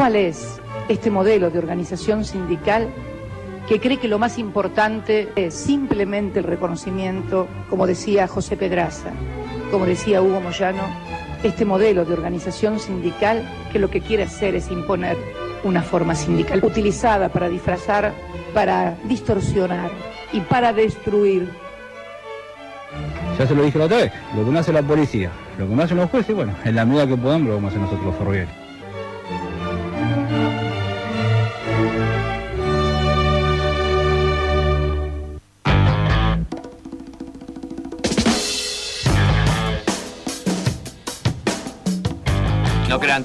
¿Cuál es este modelo de organización sindical que cree que lo más importante es simplemente el reconocimiento, como decía José Pedraza, como decía Hugo Moyano, este modelo de organización sindical que lo que quiere hacer es imponer una forma sindical utilizada para disfrazar, para distorsionar y para destruir. Ya se lo dije la otra vez, lo que no hace la policía, lo que no hacen los jueces, bueno, en la medida que podamos lo vamos a hacer nosotros los ferroviarios.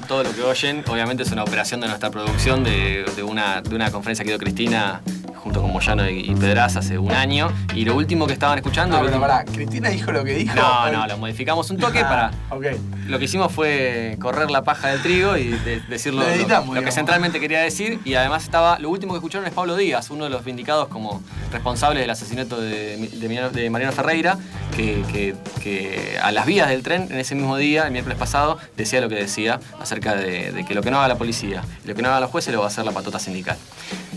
Todo lo que oyen, obviamente es una operación de nuestra producción, de, de una, de una conferencia que dio Cristina junto con Moyano y, Pedraza hace un año. Y lo último que estaban escuchando. No, lo pero último- pará, Cristina dijo lo que dijo. no, no, lo modificamos un toque para. Ah, Ok. Lo que hicimos fue correr la paja del trigo y de- decirlo Lo lo, editamos, lo que centralmente quería decir. Y además estaba. Lo último que escucharon es Pablo Díaz, uno de los vindicados como responsable del asesinato de, de Mariano- de Mariano Ferreira, que, que- que a las vías del tren en ese mismo día, el miércoles pasado, decía lo que decía acerca de, de que lo que no haga la policía lo que no hagan los jueces lo va a hacer la patota sindical.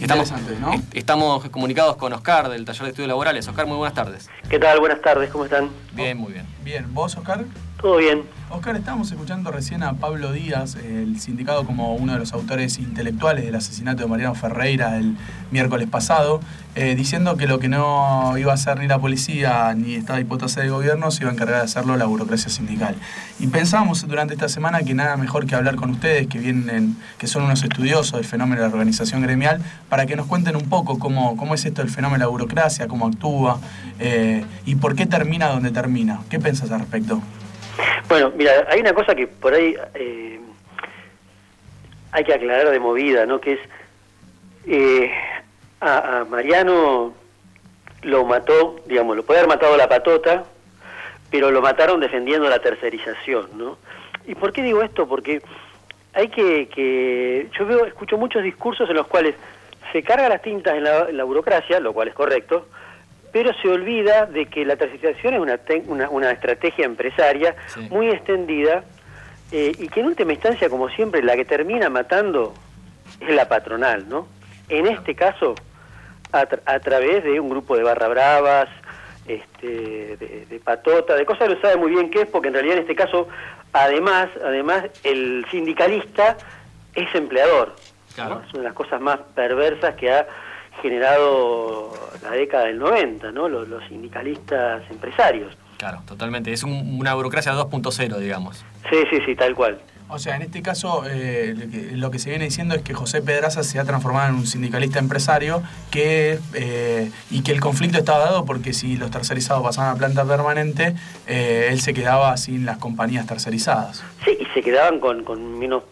Estamos, Interesante, ¿no? est- estamos comunicados con Oscar del taller de estudios laborales. Oscar, muy buenas tardes. ¿Qué tal? Buenas tardes, ¿cómo están? Bien, muy bien. Bien, ¿vos, Oscar? ¿Todo bien? Oscar, estábamos escuchando recién a Pablo Díaz, el sindicado como uno de los autores intelectuales del asesinato de Mariano Ferreira el miércoles pasado, eh, diciendo que lo que no iba a hacer ni la policía ni esta hipótesis del gobierno se iba a encargar de hacerlo la burocracia sindical. Y pensábamos durante esta semana que nada mejor que hablar con ustedes, que vienen, que son unos estudiosos del fenómeno de la organización gremial, para que nos cuenten un poco cómo, cómo es esto del fenómeno de la burocracia, cómo actúa eh, y por qué termina donde termina. ¿Qué pensás al respecto? Bueno, mira, hay una cosa que por ahí eh, hay que aclarar de movida, ¿no? Que es, eh, a, a Mariano lo mató, digamos, lo puede haber matado la patota, pero lo mataron defendiendo la tercerización, ¿no? ¿Y por qué digo esto? Porque hay que, que yo veo, escucho muchos discursos en los cuales se carga las tintas en la, en la burocracia, lo cual es correcto, pero se olvida de que la tercerización es una, una, una estrategia empresaria Sí. muy extendida eh, y que en última instancia, como siempre, la que termina matando es la patronal, ¿no? En este caso, a, tra- a través de un grupo de barra bravas, este, de, de patota, de cosas que no sabe muy bien qué es, porque en realidad en este caso, además, además el sindicalista es empleador. ¿no? Claro. Es una de las cosas más perversas que ha generado la década del 90, ¿no? Los, los sindicalistas empresarios. Claro, totalmente. Es un- una burocracia 2.0, digamos. Sí, sí, sí, tal cual. O sea, en este caso, eh, lo, que, lo que se viene diciendo es que José Pedraza se ha transformado en un sindicalista empresario que, eh, y que el conflicto estaba dado porque si los tercerizados pasaban a planta permanente, eh, él se quedaba sin las compañías tercerizadas. Sí, y se quedaban con, con menos,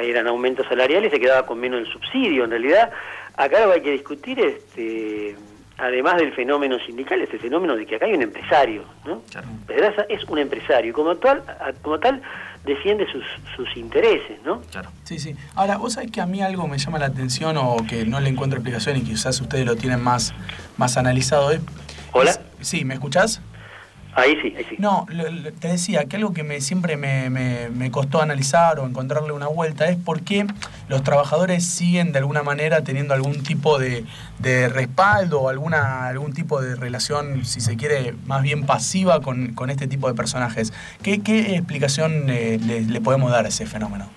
eran aumentos salariales, se quedaba con menos el subsidio. En realidad, acá lo que hay que discutir, este, además del fenómeno sindical, es el fenómeno de que acá hay un empresario, ¿no? Claro. Pedraza es un empresario y como tal, como tal defiende sus, sus intereses, ¿no? Claro. Sí, sí. Ahora, vos sabés que a mí algo me llama la atención o que no le encuentro explicación y quizás ustedes lo tienen más, más analizado. Es, Hola. sí, ¿me escuchás? Ahí sí, ahí sí. No, te decía que algo que me, siempre me, me- me costó analizar o encontrarle una vuelta es por qué los trabajadores siguen de alguna manera teniendo algún tipo de, de respaldo o alguna, algún tipo de relación, si se quiere, más bien pasiva con, con este tipo de personajes. ¿Qué, qué explicación eh, le, le podemos dar a ese fenómeno?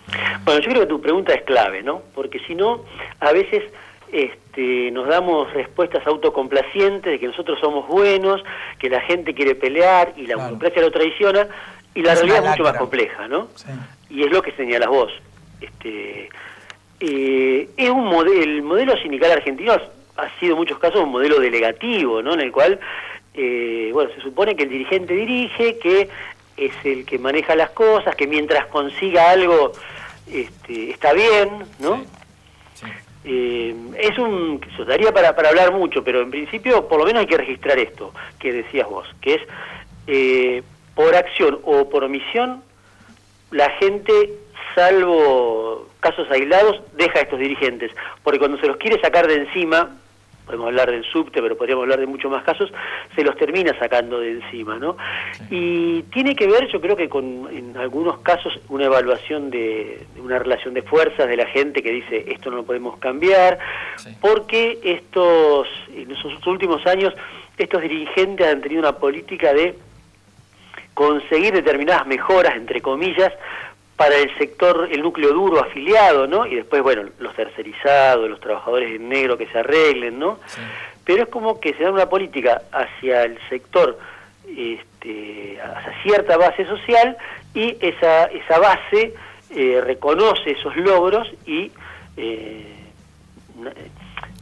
Bueno, yo creo que tu pregunta es clave, ¿no? Porque si no, a veces este, nos damos respuestas autocomplacientes de que nosotros somos buenos, que la gente quiere pelear y la Claro. burocracia lo traiciona, y la Es realidad es mucho más compleja, ¿no? Sí. Y es lo que señalas vos. Este, eh, es un modelo, el modelo sindical argentino ha, ha sido en muchos casos un modelo delegativo, ¿no? En el cual, eh, bueno, se supone que el dirigente dirige, que es el que maneja las cosas, que mientras consiga algo este, está bien, ¿no? Sí. Eh, es un, se daría para, para hablar mucho, pero en principio por lo menos hay que registrar esto que decías vos, que es eh, por acción o por omisión la gente, salvo casos aislados, deja a estos dirigentes, porque cuando se los quiere sacar de encima, podemos hablar del subte, pero podríamos hablar de muchos más casos, se los termina sacando de encima, ¿no? Y tiene que ver, yo creo que con, en algunos casos, una evaluación de, una relación de fuerzas de la gente que dice, esto no lo podemos cambiar, porque estos, en esos últimos años, estos dirigentes han tenido una política de conseguir determinadas mejoras, entre comillas, para el sector, el núcleo duro afiliado, ¿no? Y después, bueno, los tercerizados, los trabajadores en negro que se arreglen, ¿no? Pero es como que se da una política hacia el sector, este, hacia cierta base social y esa, esa base eh, reconoce esos logros y eh,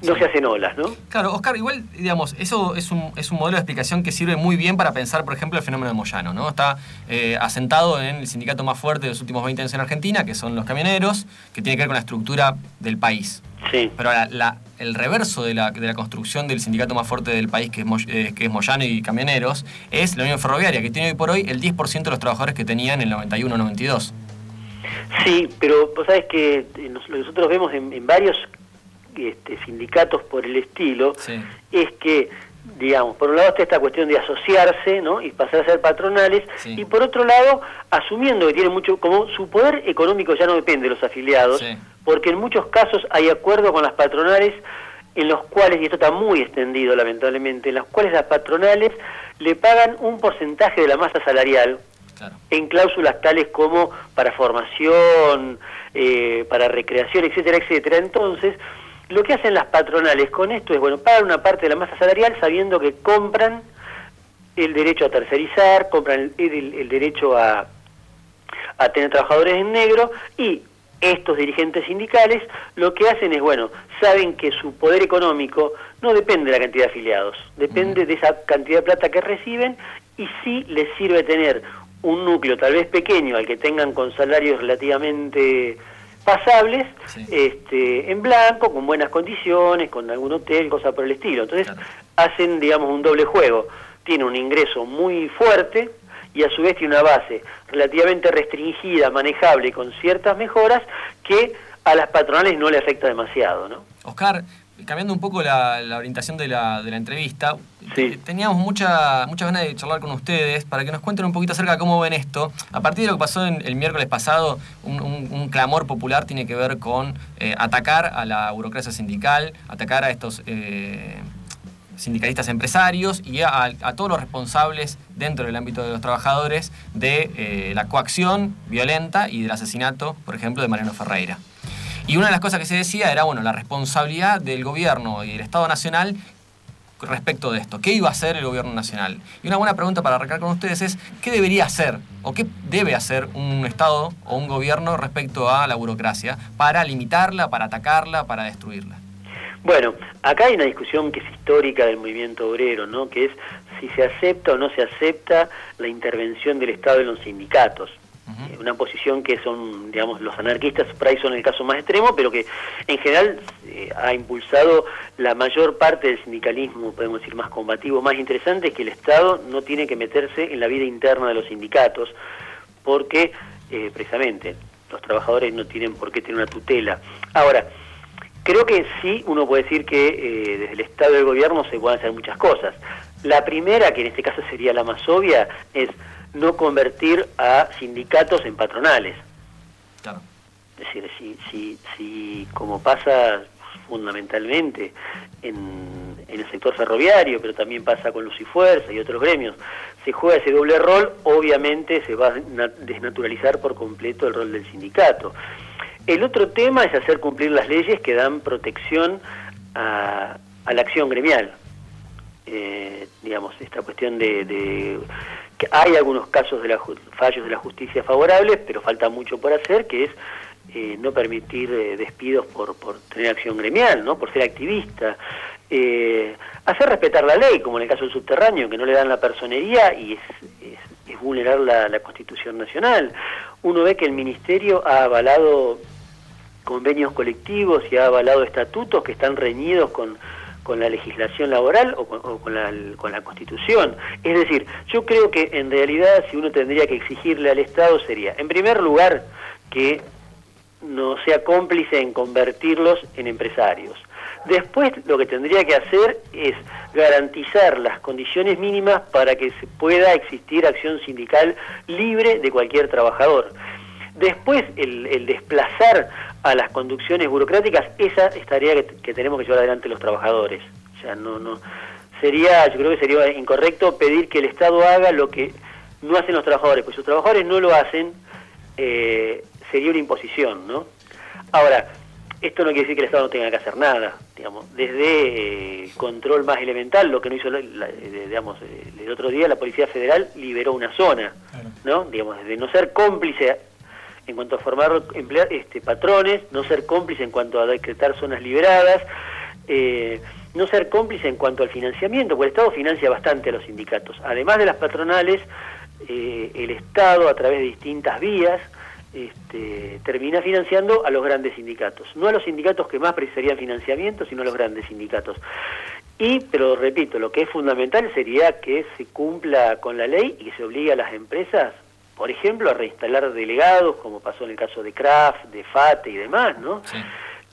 no se hacen olas, ¿no? Claro, Oscar, igual, digamos, eso es un, es un modelo de explicación que sirve muy bien para pensar, por ejemplo, el fenómeno de Moyano, ¿no? Está eh, asentado en el sindicato más fuerte de los últimos 20 años en Argentina, que son los camioneros, que tiene que ver con la estructura del país. Sí. Pero la, el reverso de la, de la, construcción del sindicato más fuerte del país, que es, eh, que es Moyano y Camioneros, es la Unión Ferroviaria, que tiene hoy por hoy el 10% de los trabajadores que tenían en el 91-92. Sí, pero vos sabés que eh, que nosotros vemos en, en varios este, sindicatos por el estilo, es que, digamos, por un lado está esta cuestión de asociarse ¿no? y pasar a ser patronales, y por otro lado, asumiendo que tiene mucho, como su poder económico ya no depende de los afiliados, porque en muchos casos hay acuerdos con las patronales en los cuales, y esto está muy extendido lamentablemente, en los cuales las patronales le pagan un porcentaje de la masa salarial, en cláusulas tales como para formación, eh, para recreación, etcétera, etcétera. Entonces, lo que hacen las patronales con esto es, bueno, pagan una parte de la masa salarial sabiendo que compran el derecho a tercerizar, compran el, derecho a, a tener trabajadores en negro y estos dirigentes sindicales lo que hacen es, bueno, saben que su poder económico no depende de la cantidad de afiliados, depende de esa cantidad de plata que reciben y sí les sirve tener un núcleo tal vez pequeño al que tengan con salarios relativamente pasables, este, en blanco, con buenas condiciones, con algún hotel, cosa por el estilo. Entonces hacen, digamos, un doble juego. Tiene un ingreso muy fuerte y a su vez tiene una base relativamente restringida, manejable, con ciertas mejoras que a las patronales no le afecta demasiado, ¿no? Oscar, cambiando un poco la, orientación de la, de la entrevista, teníamos mucha, muchas ganas de charlar con ustedes para que nos cuenten un poquito acerca de cómo ven esto. A partir de lo que pasó el miércoles pasado, un, clamor popular tiene que ver con eh, atacar a la burocracia sindical, atacar a estos eh, sindicalistas empresarios y a, todos los responsables dentro del ámbito de los trabajadores de eh, la coacción violenta y del asesinato, por ejemplo, de Mariano Ferreira. Y una de las cosas que se decía era, bueno, la responsabilidad del gobierno y del Estado Nacional respecto de esto. ¿Qué iba a hacer el gobierno nacional? Y una buena pregunta para arrancar con ustedes es, ¿qué debería hacer o qué debe hacer un Estado o un gobierno respecto a la burocracia para limitarla, para atacarla, para destruirla? Bueno, acá hay una discusión que es histórica del movimiento obrero, ¿no? que es si se acepta o no se acepta la intervención del Estado en los sindicatos. Eh, una posición que son, digamos, los anarquistas, por ahí son el caso más extremo, pero que en general eh, ha impulsado la mayor parte del sindicalismo, podemos decir, más combativo, más interesante, es que el Estado no tiene que meterse en la vida interna de los sindicatos, porque eh, precisamente los trabajadores no tienen por qué tener una tutela. Ahora, creo que sí uno puede decir que desde el Estado y el gobierno se pueden hacer muchas cosas. La primera, que en este caso sería la más obvia, es no convertir a sindicatos en patronales. Es decir, si, si, si como pasa fundamentalmente en, el sector ferroviario, pero también pasa con Luz y Fuerza y otros gremios, se juega ese doble rol, obviamente se va a desnaturalizar por completo el rol del sindicato. El otro tema es hacer cumplir las leyes que dan protección a, la acción gremial. Eh, digamos, esta cuestión de hay algunos casos de la, fallos de la justicia favorables, pero falta mucho por hacer, que es eh, no permitir eh, despidos por, por tener acción gremial, ¿no? por ser activista. Eh, hacer respetar la ley, como en el caso del subterráneo, que no le dan la personería y es, es, vulnerar la, Constitución Nacional. Uno ve que el Ministerio ha avalado convenios colectivos y ha avalado estatutos que están reñidos con con la legislación laboral o con, la, con la Constitución. Es decir, yo creo que en realidad si uno tendría que exigirle al Estado sería, en primer lugar, que no sea cómplice en convertirlos en empresarios. Después lo que tendría que hacer es garantizar las condiciones mínimas para que se pueda existir acción sindical libre de cualquier trabajador. Después, el, desplazar a las conducciones burocráticas, esa es tarea que, tenemos que llevar adelante los trabajadores. O sea, no, no, sería, yo creo que sería incorrecto pedir que el Estado haga lo que no hacen los trabajadores, pues si los trabajadores no lo hacen, eh, sería una imposición, ¿no? Ahora, esto no quiere decir que el Estado no tenga que hacer nada, digamos, desde eh, control más elemental, lo que no hizo, eh, digamos, el otro día la Policía Federal liberó una zona, ¿no? Digamos, de no ser cómplice en cuanto a formar este, patrones, no ser cómplice en cuanto a decretar zonas liberadas, eh, no ser cómplice en cuanto al financiamiento, porque el Estado financia bastante a los sindicatos. Además de las patronales, eh, el Estado, a través de distintas vías, este, termina financiando a los grandes sindicatos. No a los sindicatos que más precisarían financiamiento, sino a los grandes sindicatos. Y, pero repito, lo que es fundamental sería que se cumpla con la ley y que se obligue a las empresas por ejemplo, a reinstalar delegados, como pasó en el caso de Kraft, de FATE y demás, ¿no?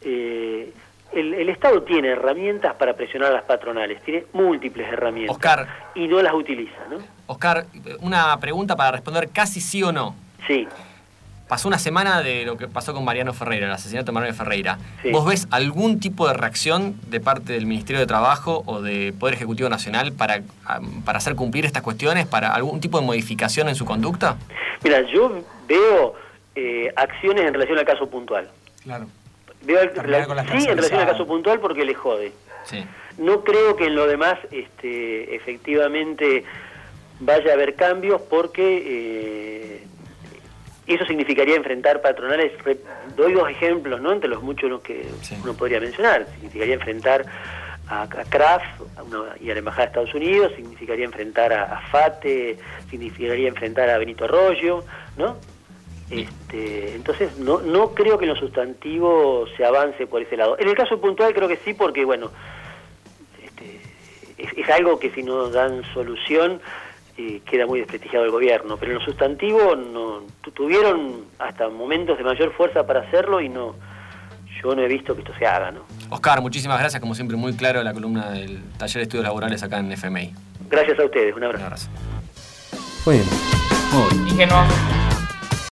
Eh, el, Estado tiene herramientas para presionar a las patronales, tiene múltiples herramientas. Oscar. Y no las utiliza, ¿no? Oscar, una pregunta para responder casi sí o no. Sí. Pasó una semana de lo que pasó con Mariano Ferreira, el asesinato de Mariano Ferreira. ¿Vos ves algún tipo de reacción de parte del Ministerio de Trabajo o de Poder Ejecutivo Nacional para, para hacer cumplir estas cuestiones, para algún tipo de modificación en su conducta? Mira, yo veo eh, acciones en relación al caso puntual. Claro. Veo sí, en relación al caso puntual porque le jode. Sí. No creo que en lo demás este, efectivamente vaya a haber cambios porque... Eh, eso significaría enfrentar patronales, doy dos ejemplos, ¿no? Entre los muchos que uno podría mencionar. Significaría enfrentar a, Kraft y a la Embajada de Estados Unidos, significaría enfrentar a, FATE, significaría enfrentar a Benito Arroyo, ¿no? Este, entonces, no, no creo que en lo sustantivo se avance por ese lado. En el caso puntual creo que sí, porque, bueno, este, es algo que si no dan solución queda muy desprestigiado el gobierno, pero en lo sustantivo no tuvieron hasta momentos de mayor fuerza para hacerlo y no yo no he visto que esto se haga, ¿no? Oscar, muchísimas gracias, como siempre muy claro la columna del taller de estudios laborales acá en FMI. Gracias a ustedes, un abrazo. Un abrazo. Muy bien. Y que no